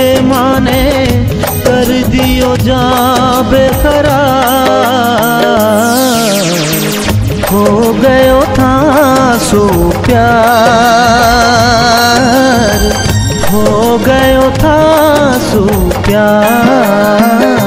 के माने कर दियो जा बेकरार हो गयो था सो प्यार। हो गयो था सो प्यार।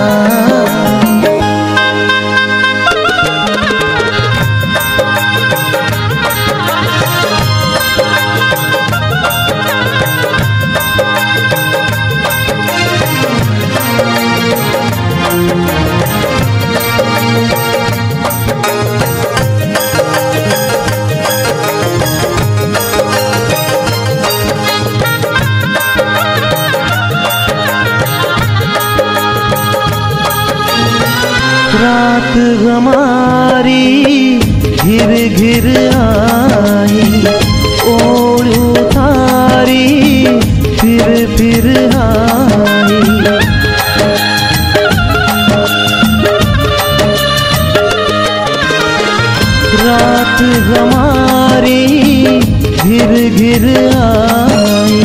घिर आई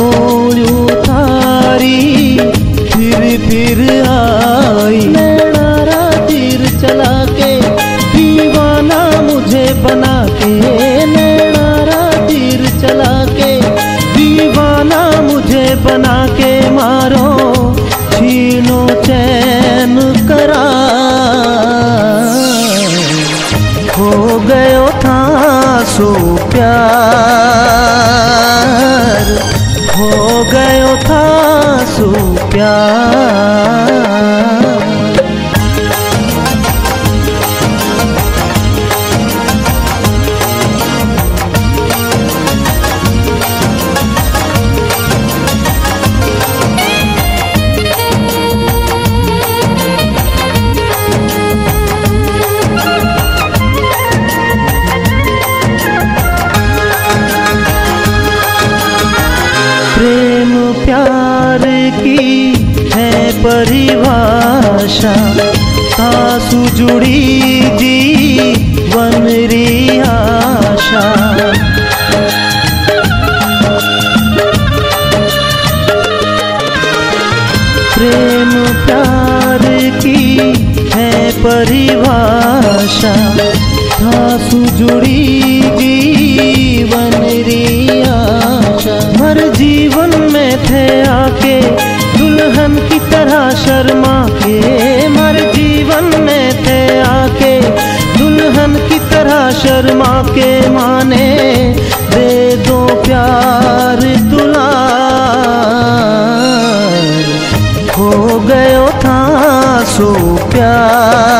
ओढ़ उतारी, फिर फिर आई। नैना तीर चला के, दीवाना मुझे बना के। नैना तीर चला के, दीवाना मुझे बना के मारो। छीनो चैन करा। हो गयो था सो प्यार। प्यार जुड़ी जीवन री आशा। प्रेम प्यार की है परिभाषा। जुड़ी जीवन री आशा। हर जीवन में थे आके दुल्हन की तरह शर्मा। दुल्हन की तरह शर्मा के माने, दे दो प्यार दुलार। हो गयो था सो प्यार।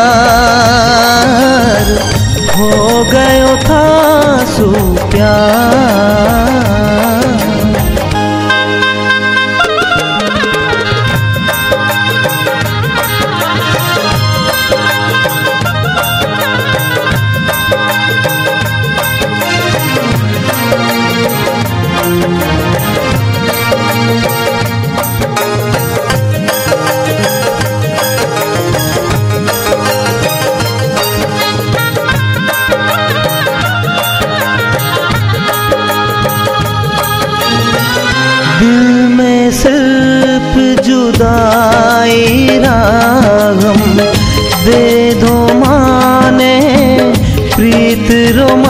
Hazır o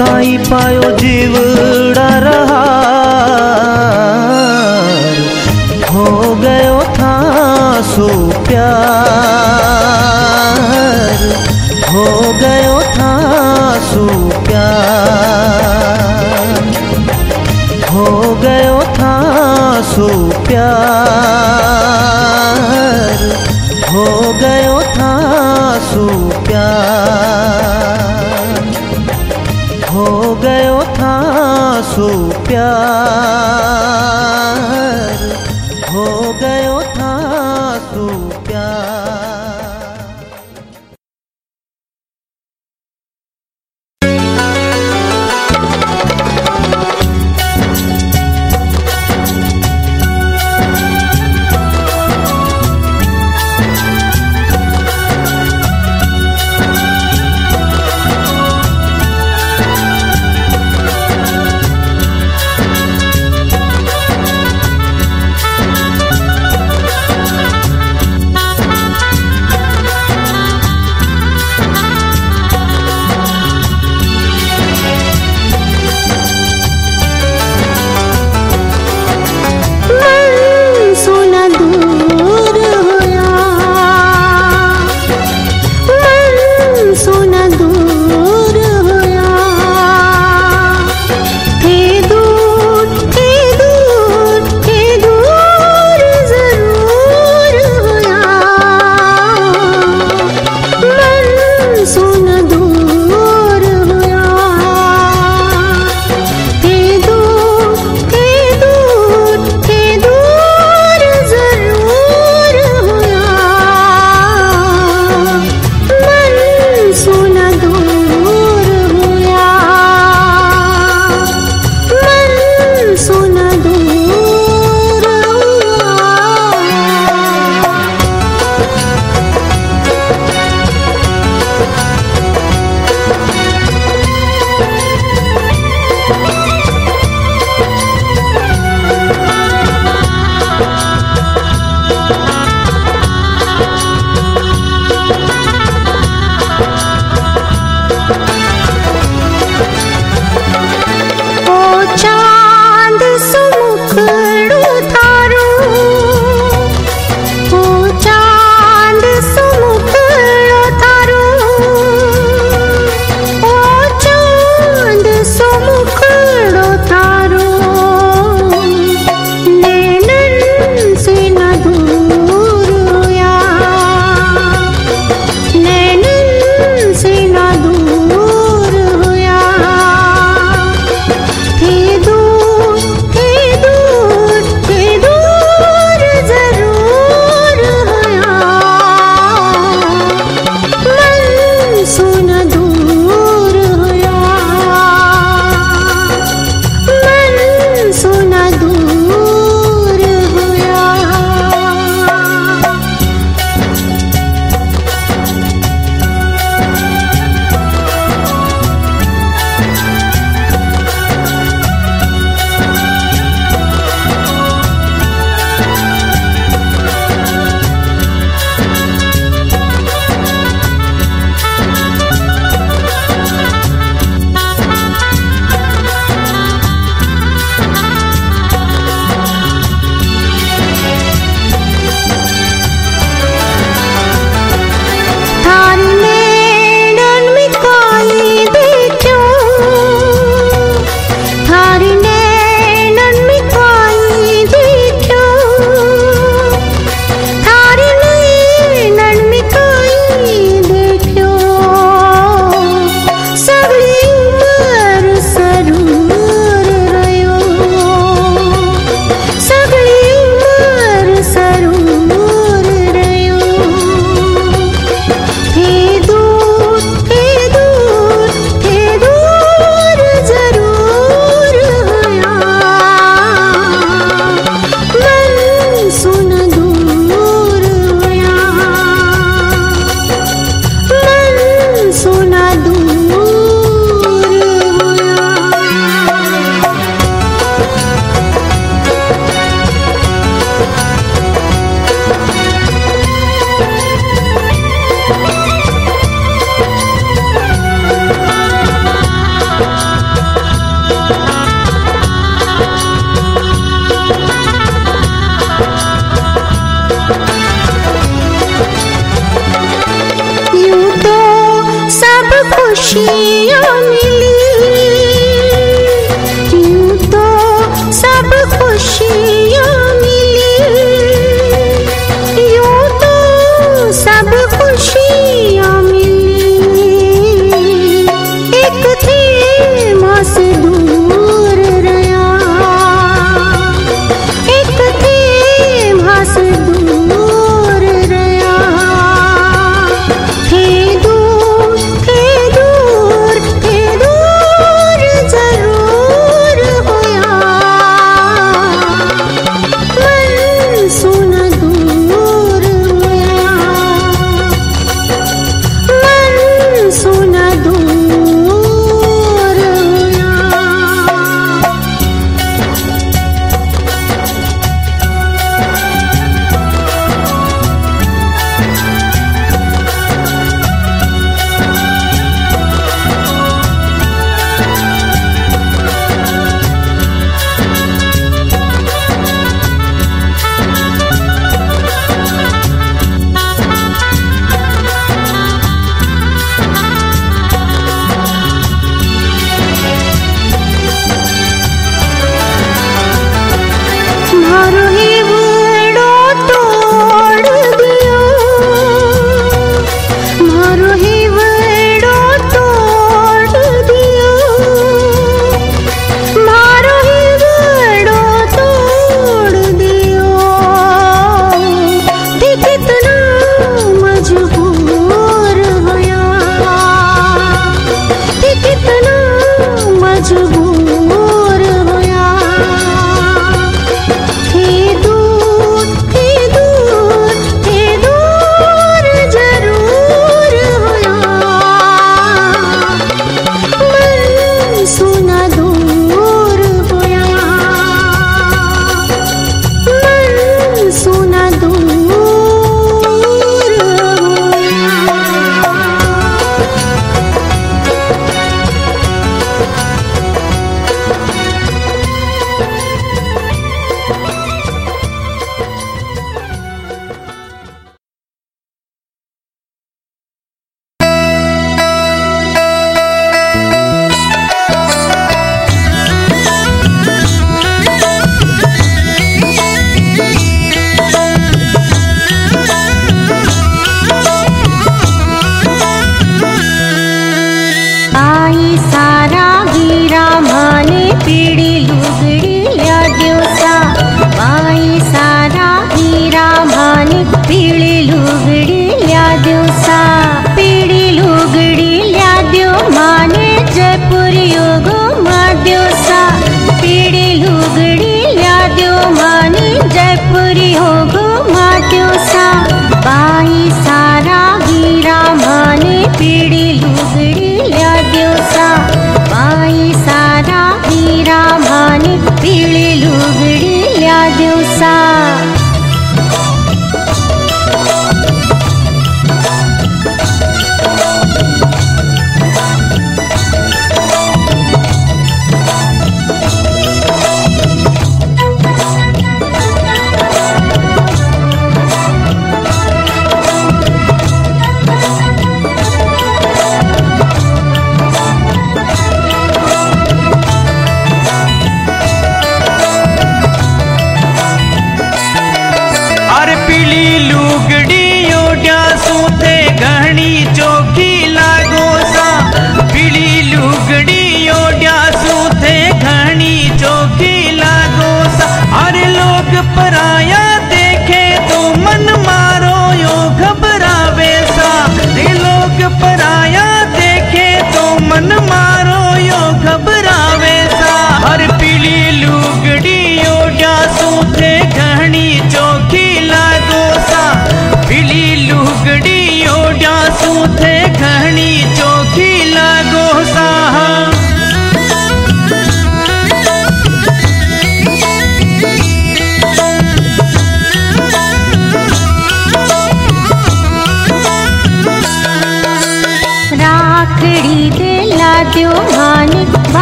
काई पायो जीवड़ा रहा हो गयो था सो प्यार। हो गयो था सो प्यार। हो गयो था सो प्यार। हो गयो सो प्यार 去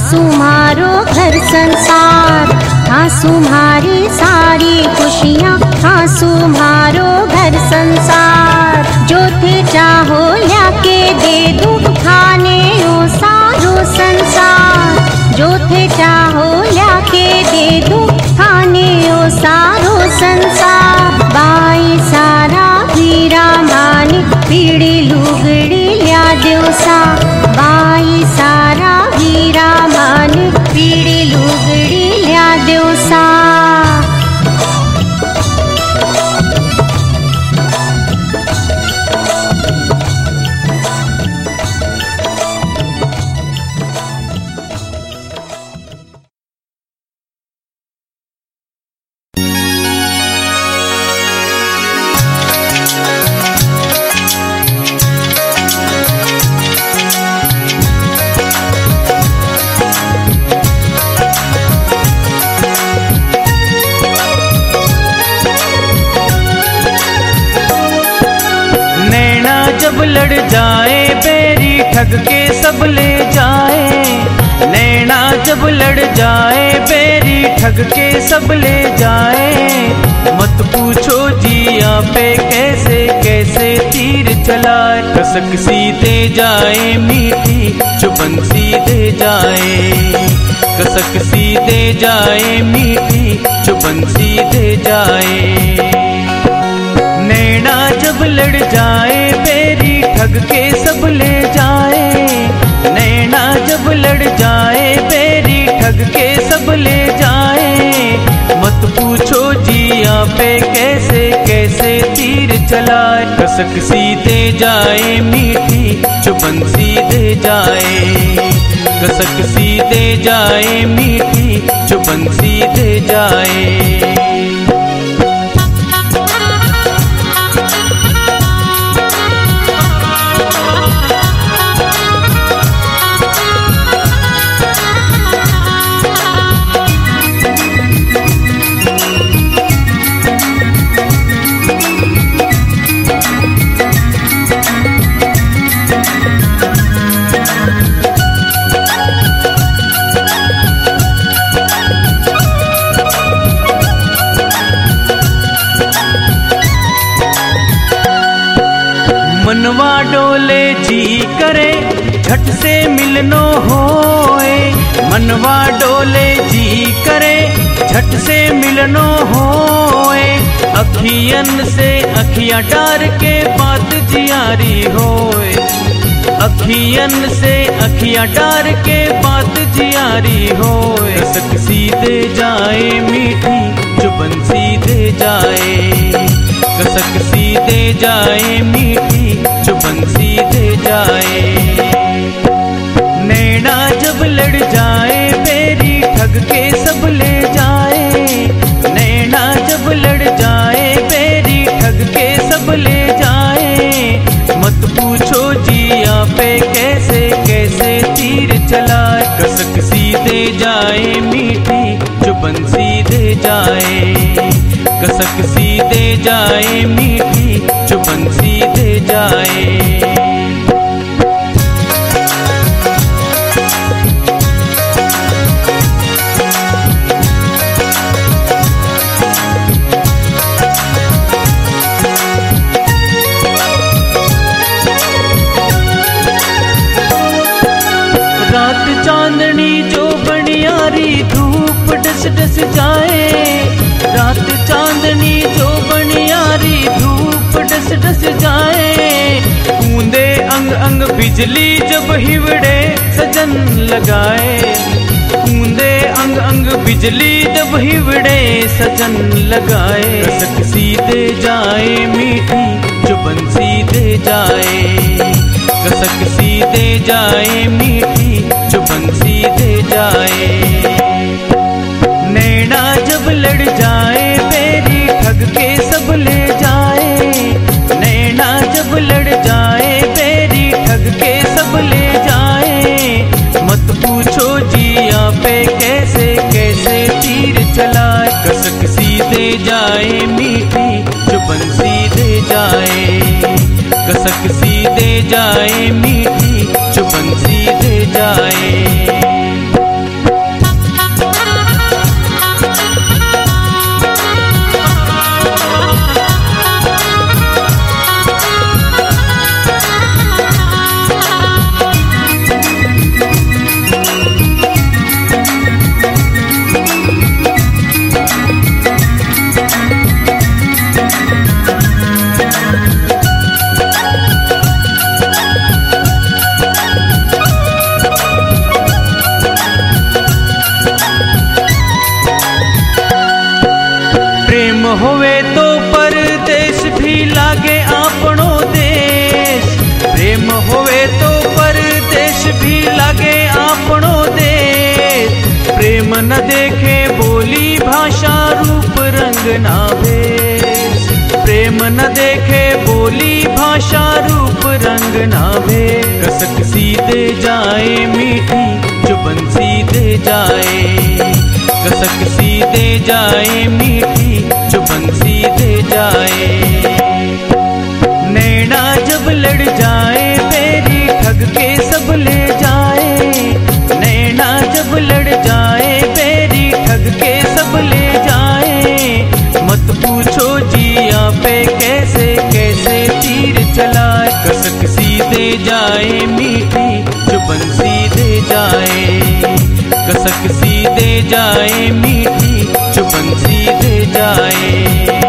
हाँसू मारो घर संसार। हाँ मारी सारी खुशियाँ हाँ मारो घर संसार। जो थे चाहो कैसे कैसे तीर चलाए? कसक सीधे जाए, मीठी चुपन सीधे जाए। कसक सीधे जाए, मीठी चुपन सीधे जाए। नैना जब लड़ जाए बेरी ठग के सब ले जाए। नैना जब लड़ जाए बेरी ठग के सब ले जाए। मत पूछो जिया पे कैसे कैसे तीर चलाए। कसक सीधे जाए मीठी चुपन सीधे जाए। कसक सीधे जाए मीठी चुपन सीधे जाए। मनवा डोले जी करे, झट से मिलनो होए। मनवा डोले जी करे, झट से मिलनो होए। अखियन से अखियाँ डार के बात जियारी होए। अखियन से अखियाँ डार के बात जियारी होए। कसक सीधे जाए मीठी चुबन सीधे जाए। कसक सीधे जाए मीठी चुबन सीधे जाए। नैना जब लड़ जाए बेरी ठग के सब ले जाए। नैना जब लड़ जाए बेरी ठग के सब ले जाए। मत पूछो जिया पे कैसे कैसे तीर चलाए कसक सीधे जाए मीठी चुबन सीधे जाए। कसक दे जाए मीठी चुबन दे जाए। बिजली जब हिवड़े, सजन लगाए। कूदे अंग अंग बिजली जब हिवड़े, सजन लगाए। रसक सीधे जाए, मीठी जो बंसी दे जाए। कसक सीधे जाए, मीठी जो बंसी दे जाए। पूछो जिया पे कैसे कैसे तीर चलाए? कसक सीधे जाए मीठी चुपन सीधे जाए। कसक सीधे जाए मीठी चुपन सीधे जाए। रंग ना भे प्रेम न देखे बोली भाषा रूप रंग ना भे सी दे जाए मीठी चुबन दे जाए। कसक दे जाए मीठी चुबन दे जाए। सीधे जाए मीठी चुबन सीधे जाए। कसक सी दे जाए मीठी चुबन दे जाए।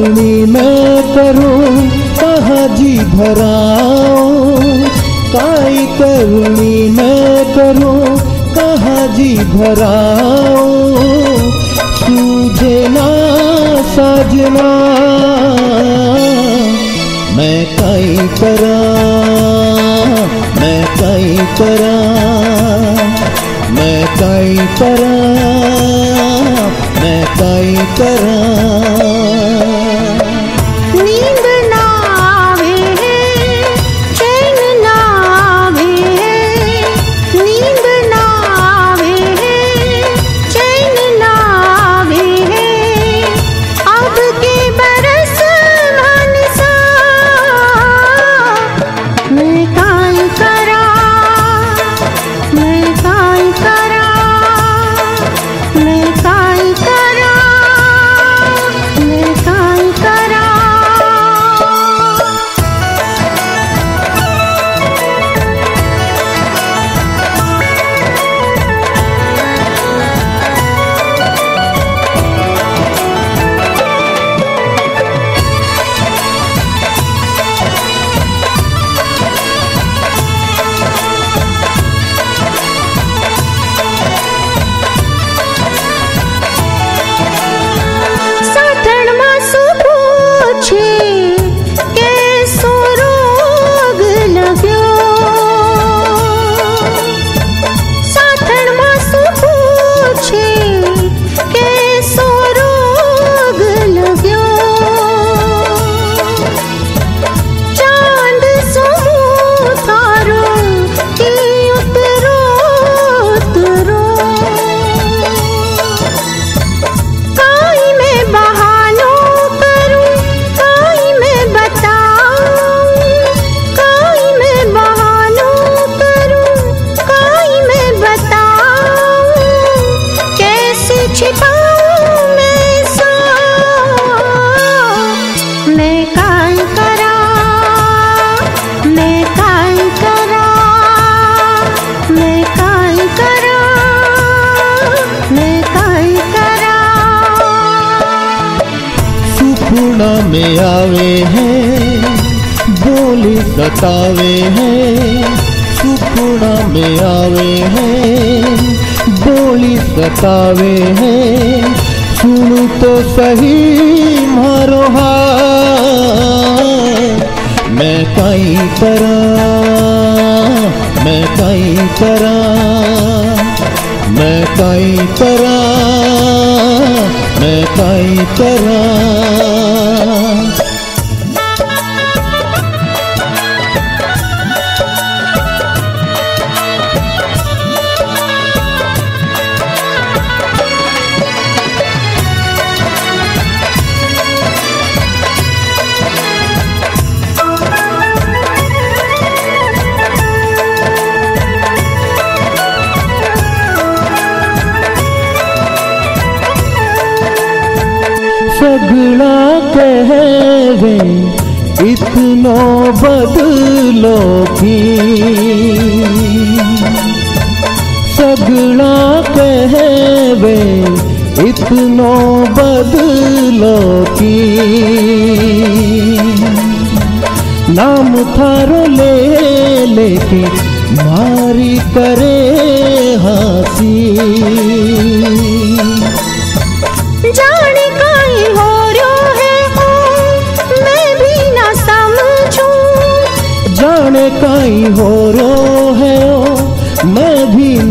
करनी मैं करूँ कहाँ जी भराऊं काई करनी मैं करूँ कहाँ जी भराऊं सूझे ना साजना मैं काई करा, मैं काई करा, मैं काई करा, मैं काई करा। में आवे हैं, बोली सतावे हैं। सुपुना में आवे हैं, बोली सतावे हैं। सुन तो सही मारो हाल मैं कई परा मैं काई परा मैं काई परा मैं काई करा हैं इतनो बदलो की सगड़ा कहवे इतनो बदलो की नाम थारो ले लेके मारी करे हासी।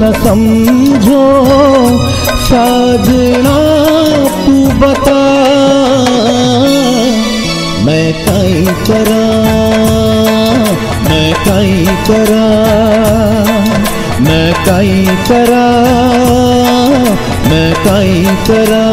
न समझो, साजना तू बता। मैं कहीं करा, मैं कहीं करा, मैं कहीं करा, मैं कहीं करा।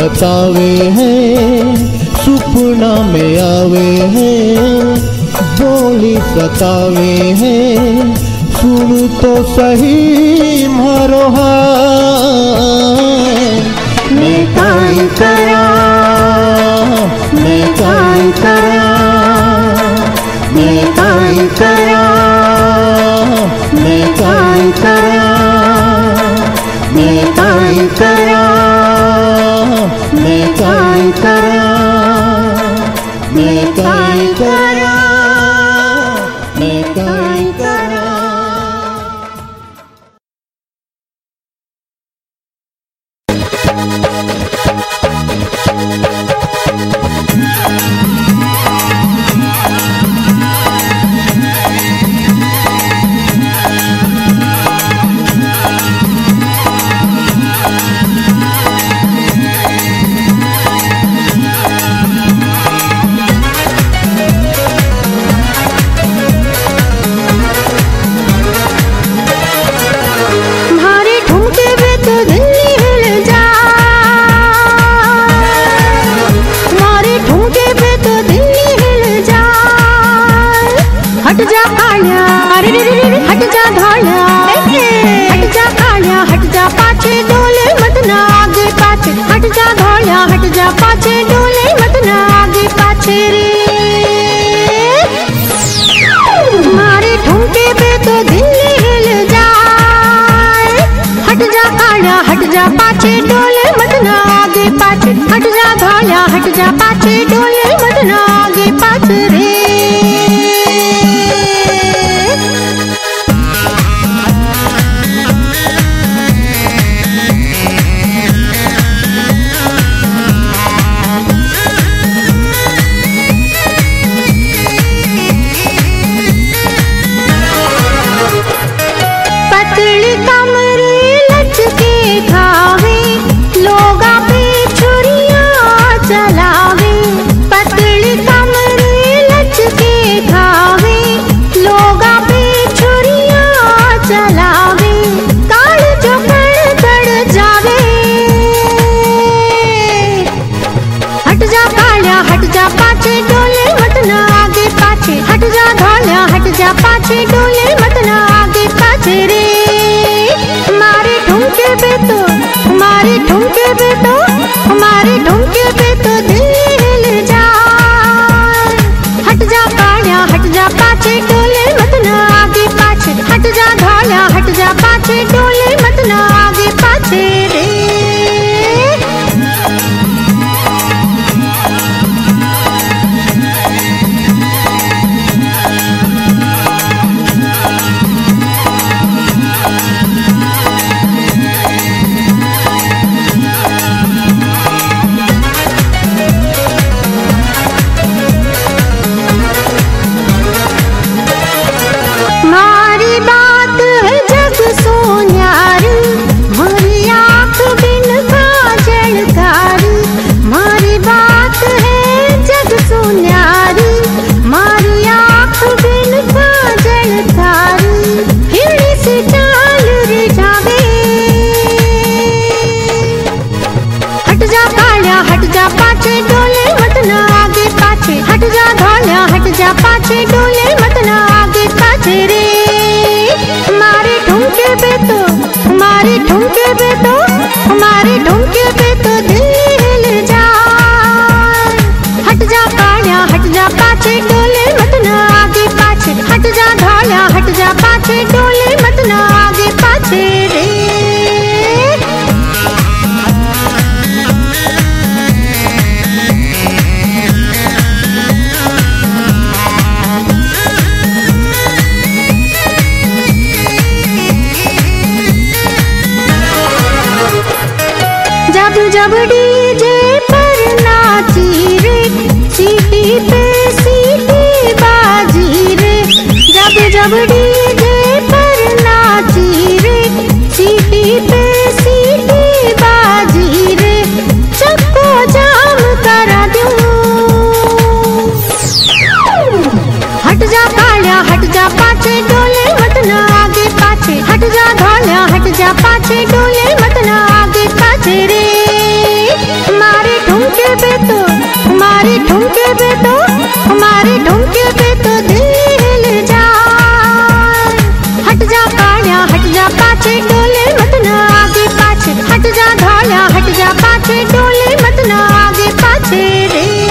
बतावे हैं, सुपना में आवे हैं, बोली सतावे हैं, सुन तो सही मारो मैं मैं काई time. तू जब डीजे पर नाची रे सीटी पे सीटी बाजी रे। जब जब डीजे पर नाची रे सीटी पे सीटी बाजी रे। सबको जाम करा दूँ। हट जा काल्या, हट जा पाछे डोले, मत ना आगे पाछे। हट जा धाल्या, हट जा पाछे डोले, मत ना आगे पाछे रे। ढूंके बेटो तो हमारे ढूंढके पे तो हमारे तो दिल हिल हट जा काया हट जा पाछे डोले मत ना आगे पाछे। हट जा धाया हट जा पाछे डोले मत ना आगे पाछे रे।